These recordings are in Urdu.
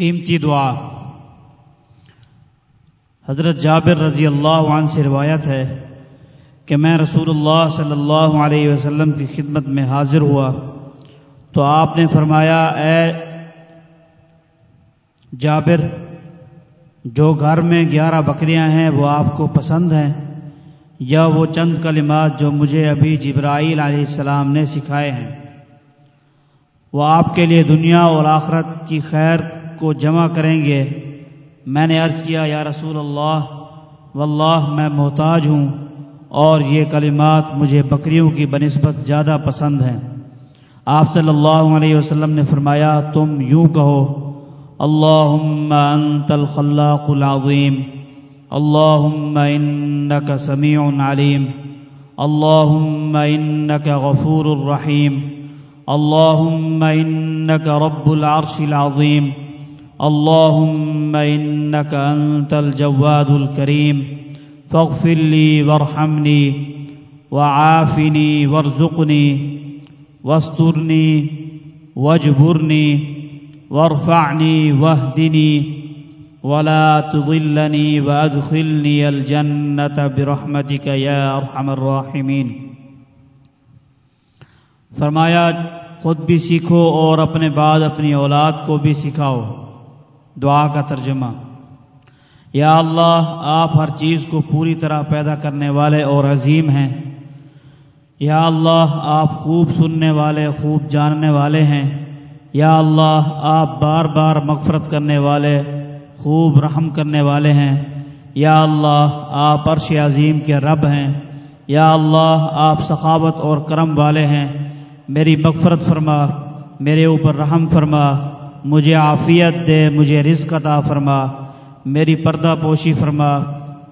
قیمتی دعا۔ حضرت جابر رضی اللہ عنہ سے روایت ہے کہ میں رسول اللہ صلی اللہ علیہ وسلم کی خدمت میں حاضر ہوا تو آپ نے فرمایا، اے جابر، جو گھر میں گیارہ بکریاں ہیں، وہ آپ کو پسند ہیں یا وہ چند کلمات جو مجھے ابھی جبرائیل علیہ السلام نے سکھائے ہیں؟ وہ آپ کے لیے دنیا اور آخرت کی خیر کو جمع کریں گے۔ میں نے عرض کیا، یا رسول اللہ، واللہ میں محتاج ہوں اور یہ کلمات مجھے بکریوں کی بنسبت زیادہ پسند ہیں۔ آپ صلی اللہ علیہ وسلم نے فرمایا، تم یوں کہو اللهم أنت الخلاق العظيم اللهم إنك سميع عليم اللهم إنك غفور رحيم اللهم إنك رب العرش العظيم اللهم إنك أنت الجواد الكريم فاغفر لي وارحمني وعافني وارزقني واسترني واجبرني وارفعني واهدني ولا تضلني وادخلني الجنة برحمتك يا ارحم الراحمين فرمایا، خود بھی سیکھو اور اپنے بعد اپنی اولاد کو بھی سکھاؤ۔ دعا کا ترجمہ۔ یا اللہ، آپ ہر چیز کو پوری طرح پیدا کرنے والے اور عظیم ہیں۔ یا اللہ، آپ خوب سننے والے، خوب جاننے والے ہیں۔ یا اللہ، آپ بار بار مغفرت کرنے والے، خوب رحم کرنے والے ہیں۔ یا اللہ، آپ عرش عظیم کے رب ہیں۔ یا اللہ، آپ سخاوت اور کرم والے ہیں۔ میری مغفرت فرما، میرے اوپر رحم فرما۔ مجھے عافیت دے، مجھے رزق عطا فرما، میری پردہ پوشی فرما،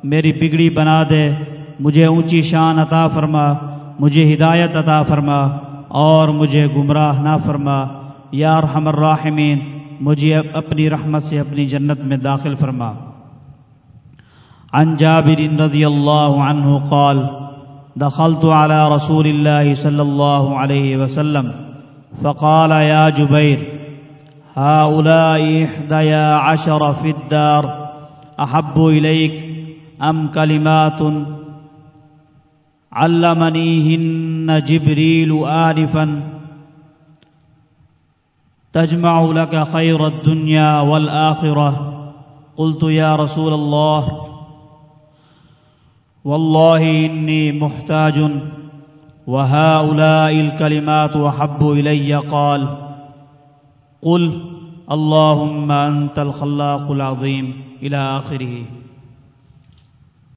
میری بگڑی بنا دے، مجھے اونچی شان عطا فرما، مجھے ہدایت عطا فرما، اور مجھے گمراہ نہ فرما۔ یا ارحم الراحمین، مجھے اپنی رحمت سے اپنی جنت میں داخل فرما۔ عن جابر رضی اللہ عنہ قال، دخلت على رسول الله صلى الله عليه وسلم، فقال يا جبير هؤلاء إحدى عشر في الدار أحب إليك أم كلمات علمنيهن جبريل آلفاً تجمع لك خير الدنيا والآخرة. قلت يا رسول الله والله إني محتاج وهؤلاء الكلمات أحب إلي. قال قل اللهم أنت الخلاق العظيم إلى آخره.